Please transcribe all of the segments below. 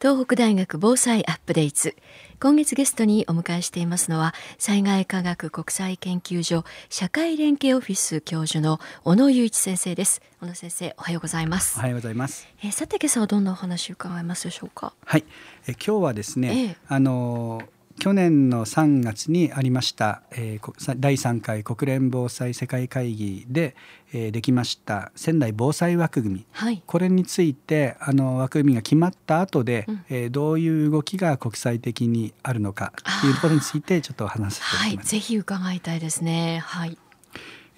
東北大学防災アップデート。今月ゲストにお迎えしていますのは災害科学国際研究所社会連携オフィス教授の小野雄一先生です。小野先生おはようございます。おはようございます。えー、さて今朝はどんなお話を伺いますでしょうか？はい。え今日はですね、ええ。あの去年の3月にありました、えー第3回国連防災世界会議で、えーできました仙台防災枠組み。はい。これについてあの枠組みが決まった後で、うん。えーどういう動きが国際的にあるのかというところについてちょっとお話しさせていただきます。はい。ぜひ伺いたいですね。はい。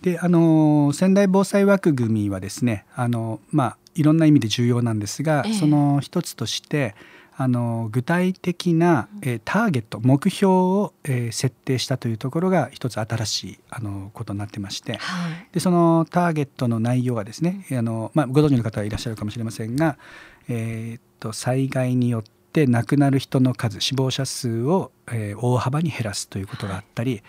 であの仙台防災枠組みはですねあの、まあ、いろんな意味で重要なんですが、ええ。その一つとしてあの具体的な、えーターゲット目標を、えー設定したというところが一つ新しいあのことになってまして。はい。でそのターゲットの内容がですねあの、まあ、ご存知の方はいらっしゃるかもしれませんが、えーっと災害によって亡くなる人の数死亡者数を、えー大幅に減らすということがあったり、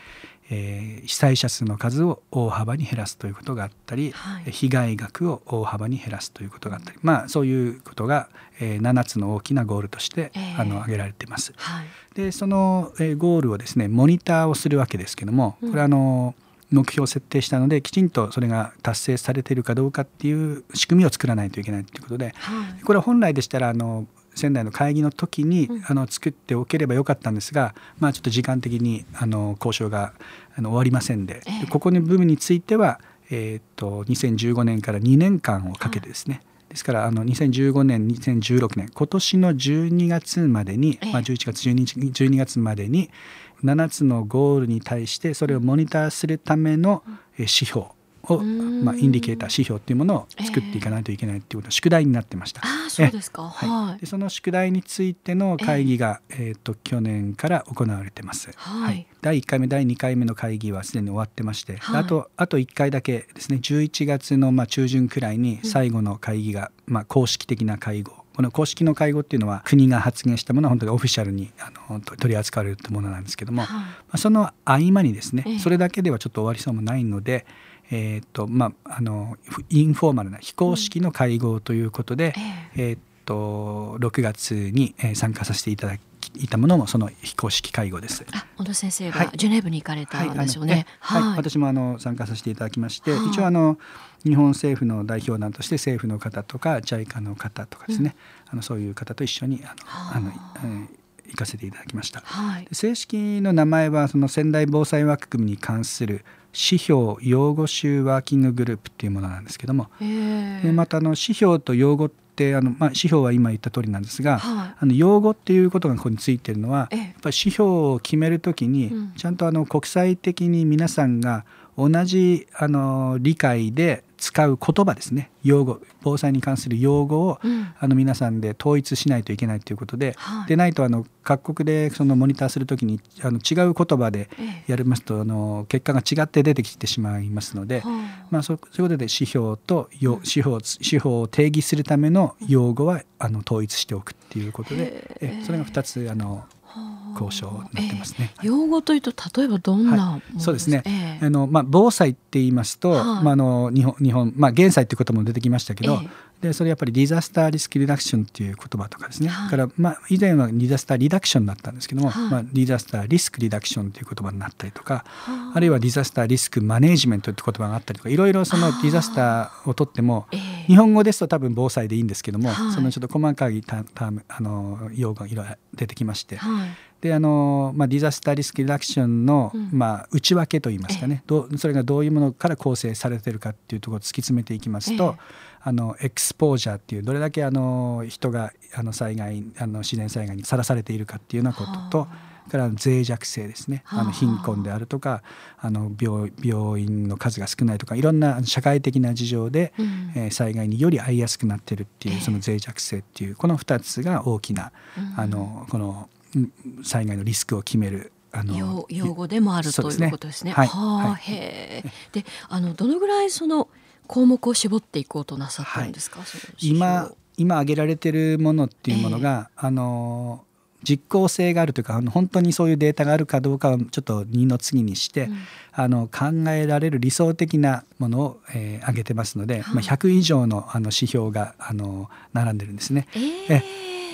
えー被災者数の数を大幅に減らすということがあったり、はい。被害額を大幅に減らすということがあったり、まあ、そういうことが、えー7つの大きなゴールとして、ええ。あの挙げられています。はい。でその、えーゴールをですねモニターをするわけですけどもこれはあの、目標を設定したのできちんとそれが達成されているかどうかっていう仕組みを作らないといけないということではい。これは本来でしたらあの仙台の会議の時に、うん。あの作っておければよかったんですが、まあ、ちょっと時間的にあの交渉があの終わりませんで、ええ。ここの部分については、えーっと2015年から2年間をかけてですね、ですからあの2015年2016年今年の12月までに、ええ。まあ、11月12日12月までに7つのゴールに対してそれをモニターするためのえー指標を、うん。まあ、インディケーター指標っていうものを作っていかないといけないっていうことが宿題になってました。ああそうですか。はい。はい。でその宿題についての会議が、えー、と去年から行われてます。はい。第1回目第2回目の会議はすでに終わってまして、はい。あとあと1回だけですね11月のまあ中旬くらいに最後の会議が、まあ、公式的な会合。この公式の会合っていうのは国が発言したものは本当にオフィシャルにあのと取り扱われるものなんですけども、はい。まあ、その合間にですね、ええ。それだけではちょっと終わりそうもないので、えーっとまあ、あのインフォーマルな非公式の会合ということで、ええ。ーっと6月にえー参加させていただいたものもその非公式会合です。あ小野先生はい。がジュネーブに行かれたんですよね。あのえはい。私もあの参加させていただきまして、はい。一応あの日本政府の代表団として政府の方とか JICA の方とかですね、あのそういう方と一緒にあのあ。の、えー行かせていただきました。はい。で正式の名前はその仙台防災枠組みに関する指標用語集ワーキンググループっていうものなんですけども、ええでまたあの指標と用語ってあの、まあ、指標は今言った通りなんですが、はい。あの用語っていうことがここについてるのは、ええやっぱり指標を決めるときに、うんちゃんとあの国際的に皆さんが同じあの理解で使う言葉ですね。用語防災に関する用語を、うん。あの皆さんで統一しないといけないということで、はい。でないとあの各国でそのモニターするときにあの違う言葉でええ。やりますとあの結果が違って出てきてしまいますので、はまあ、そういうことで指標とよ指標指標を定義するための用語はあの統一しておくっていうことで、え。それが2つあのあ交渉になってますね。ええ。用語というと例えばどんなはい、そうですね、ええ。あのまあ、防災って言いますと、はい。まあ、あの日本日本、まあ、減災っていうことも出てきましたけど、えでそれやっぱりディザスターリスクリダクションっていう言葉とかですね、はい。だから、まあ、以前はディザスターリダクションだったんですけども、はい。まあ、ディザスターリスクリダクションという言葉になったりとか、はあ。るいはディザスターリスクマネージメントって言葉があったりとかいろいろそのディザスターを取ってもええ日本語ですと多分防災でいいんですけども、はい。そのちょっと細かいタタームあの用語がいろいろ出てきまして、はい。であの、まあ、ディザスターリスクリダクションの、うん。まあ、内訳といいますかねどうそれがどういうものから構成されているかっていうところを突き詰めていきますと、ええ。あのエクスポージャーっていうどれだけあの人があの災害あの自然災害にさらされているかっていうようなこととから脆弱性ですね。はあ。あの貧困であるとかあの病病院の数が少ないとかいろんな社会的な事情で、うん。えー災害により遭いやすくなってるっていええ。うその脆弱性っていうこの2つが大きなうん。あのこのうん災害のリスクを決めるあの用用語でもあるということですね。はい。はあはい。へえ。で、あのどのぐらいその項目を絞っていこうとなさったんですか？その指標今今挙げられてるものっていうものが、あの実効性があるというかあの本当にそういうデータがあるかどうかをちょっと二の次にして、うん。あの考えられる理想的なものを、えー挙げてますので、はいまあ、100以上のあの指標があの並んでるんですね。ええ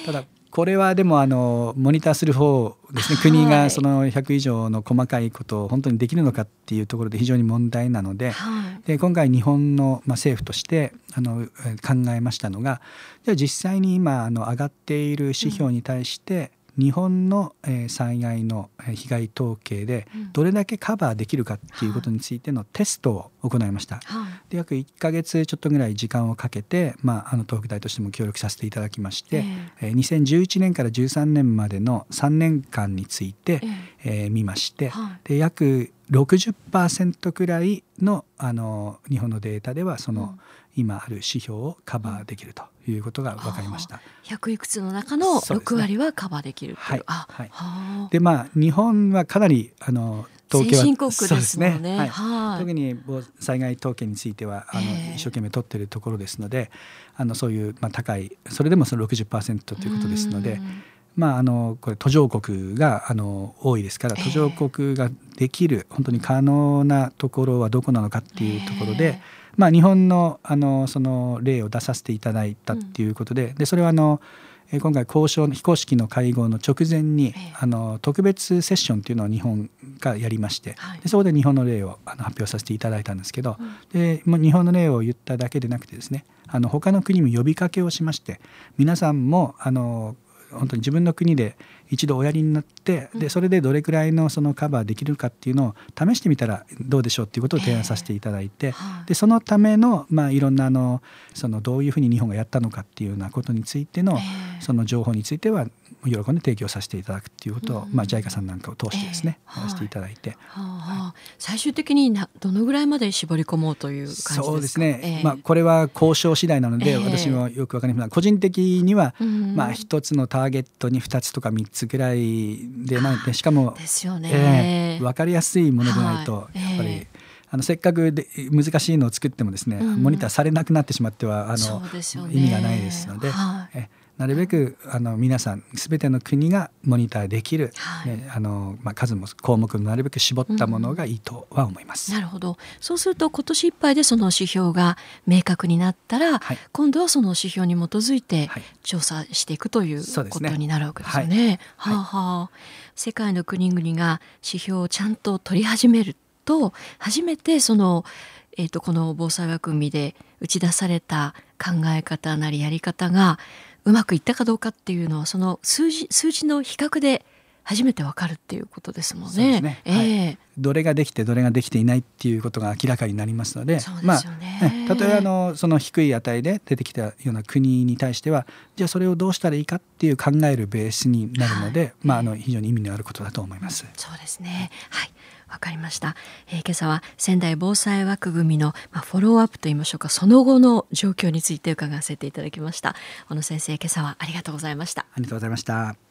ただこれはでもあのモニターする方ですね、はい。国がその100以上の細かいことを本当にできるのかっていうところで非常に問題なのではい。で今回日本の、まあ、政府としてあのえー考えましたのがじゃあ実際に今あの上がっている指標に対して、日本の、えー災害のえー被害統計でうん。どれだけカバーできるかっていうことについてのテストを行いました。はい。で約1ヶ月ちょっとぐらい時間をかけて、まあ、あの東北大としても協力させていただきまして、えー2011年から13年までの3年間について、ええ。ー見まして、はい。で約60%くらいのあの日本のデータではその、うん今ある指標をカバーできるということが分かりました。100いくつの中の6そうですね。割はカバーできるっていう。はい。あ、はい。はあ。でまあ日本はかなりあの統計は先進国ですもんね。そうですはい。はい。特に防災害統計についてはあの、ええ。一生懸命取っているところですのであのそういう、まあ、高いそれでもその60%ということですのでうん。まあ、あのこれ途上国があの多いですからええ。途上国ができる本当に可能なところはどこなのかっていうところで、えまあ、日本のあのその例を出させていただいたっていうことで,、でそれはあのえー今回交渉の非公式の会合の直前に、ええあの特別セッションっていうのを日本がやりまして、はい。でそこで日本の例をあの発表させていただいたんですけど、うん。で日本の例を言っただけでなくてですねあの他の国も呼びかけをしまして皆さんもあの本当に自分の国で一度おやりになってうん。でそれでどれくらいのそのカバーできるかっていうのを試してみたらどうでしょうっていうことを提案させていただいて、はい。でそのための、まあ、いろんなあのそのどういうふうに日本がやったのかっていうようなことについての、ええ。その情報については喜んで提供させていただくっていうことを、うん。まあ、JICA さんなんかを通してですね、ええ。やらせていただいて。最終的になどのぐらいまで絞り込もうという感じですか？そうですね、ええ。まあ、これは交渉次第なので、ええ。私もよくわかりません。が個人的には、うん。まあ、一つのターゲットに2つとか3つぐらいで、まあ、でしかも、ですよね、ええ分かりやすいものでないと、はい。やっぱり、ええあのせっかくで難しいのを作ってもですね、うん。モニターされなくなってしまってはあそのね。意味がないですので、はい。えなるべくあの皆さん全ての国がモニターできる、はい。ねあのまあ、数も項目もなるべく絞ったものがいいとは思います。なるほど。そうすると今年いっぱいでその指標が明確になったら、はい。今度はその指標に基づいてはい。調査していくということになるわけですよね。はい。はあはあ。世界の国々が指標をちゃんと取り始めると初めてその、えー、とこの防災枠組みで打ち出された考え方なりやり方がうまくいったかどうかっていうのはその数字数字の比較で初めてわかるっていうことですもんね。そうですねええどれができてどれができていないっていうことが明らかになりますのでそうですよねまあねたとえあのその低い値で出てきたような国に対してはじゃあそれをどうしたらいいかっていう考えるベースになるので、はいまあ、あの非常に意味のあることだと思います。そうですね。はい。わかりました、えー今朝は仙台防災枠組みの、まあ、フォローアップといいましょうかその後の状況について伺わせていただきました。小野先生今朝はありがとうございました。ありがとうございました。